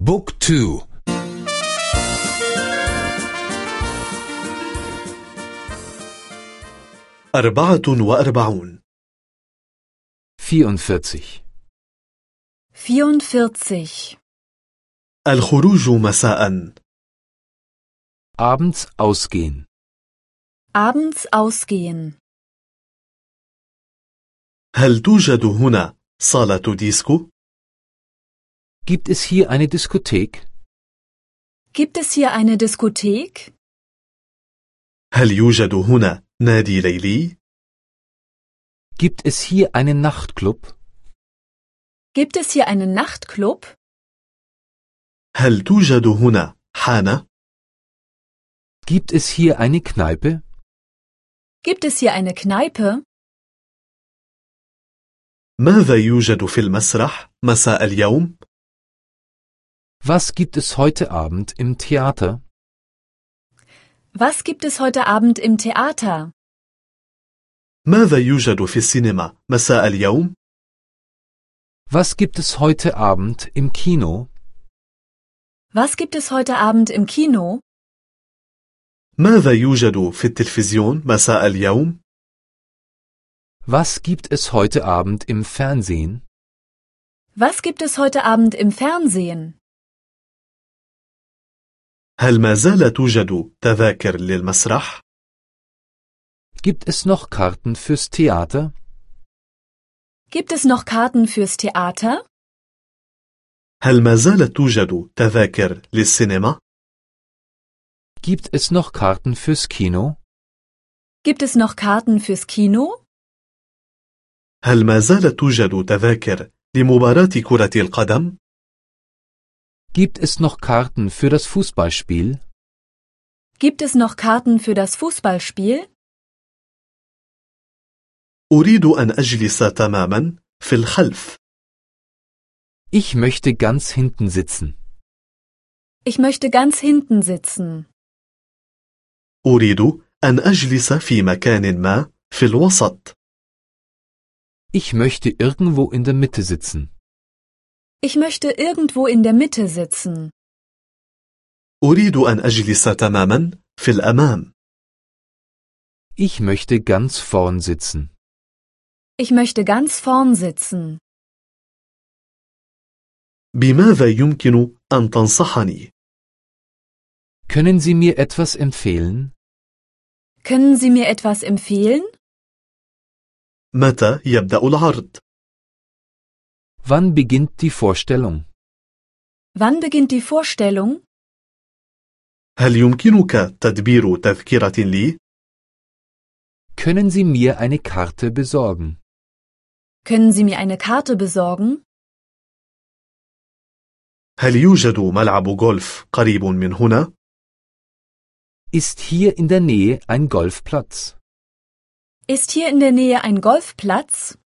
بوك تو أربعة وأربعون 44 44. الخروج مساء abends ausgehen Abends ausgehen. هل توجد هنا صالة ديسكو؟ Gibt es hier eine Diskothek? Gibt es hier eine Diskothek? هل يوجد هنا نادي ليلي؟ Gibt es hier einen Nachtclub? Gibt es hier einen Nachtclub? هل توجد هنا حانة؟ Gibt es hier eine Kneipe? Gibt es hier eine Kneipe? ماذا يوجد في المسرح مساء اليوم؟ Was gibt es heute Abend im Theater? Was gibt es heute Abend im Theater? ماذا يوجد في السينما مساء اليوم؟ Was gibt es heute Abend im Kino? Was gibt es heute Abend im Kino? ماذا يوجد في التلفزيون مساء اليوم؟ Was gibt es heute Abend im Fernsehen? Was gibt es heute Abend im Fernsehen? هل ما زال توجد تذاكر للمسرح؟ Gibt es noch Karten fürs Theater? Gibt es noch Karten fürs Theater? هل ما زالت توجد تذاكر للسينما؟ Gibt es noch Karten fürs Kino? Gibt es noch Karten fürs Kino? هل ما زالت توجد تذاكر لمباراة كرة القدم؟ Gibt es noch Karten für das Fußballspiel? Gibt es noch Karten für das Fußballspiel? أريد أن أجلس تماما في الخلف. Ich möchte ganz hinten sitzen. Ich möchte ganz hinten sitzen. أريد أن أجلس في مكان ما في الوسط. Ich möchte irgendwo in der Mitte sitzen. Ich möchte irgendwo in der Mitte sitzen. أريد أن أجلس تماما في الأمام. Ich möchte ganz vorn sitzen. Ich möchte ganz vorn sitzen. بماذا يمكن أن تنصحني؟ Können Sie mir etwas empfehlen? Können Sie mir etwas empfehlen? متى يبدأ العرض؟ Wann beginnt die Vorstellung? Wann beginnt die Vorstellung? هل يمكنك تدبير تذكرة لي؟ Können Sie mir eine Karte besorgen? Können Sie mir eine Karte besorgen? هل يوجد ملعب غولف قريب من هنا؟ Ist hier in der Nähe ein Golfplatz? Ist hier in der Nähe ein Golfplatz?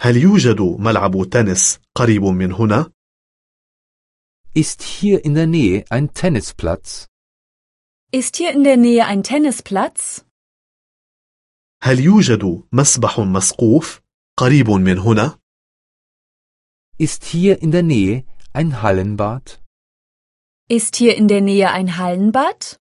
هل يوجد ملعب تنس قريب من هنا؟ Ist hier in der Nähe ein Tennisplatz? Ist hier in der Nähe ein Tennisplatz? هل يوجد مسبح مسقوف قريب من هنا؟ Ist hier in der Nähe ein Hallenbad? Ist hier in der Nähe ein Hallenbad?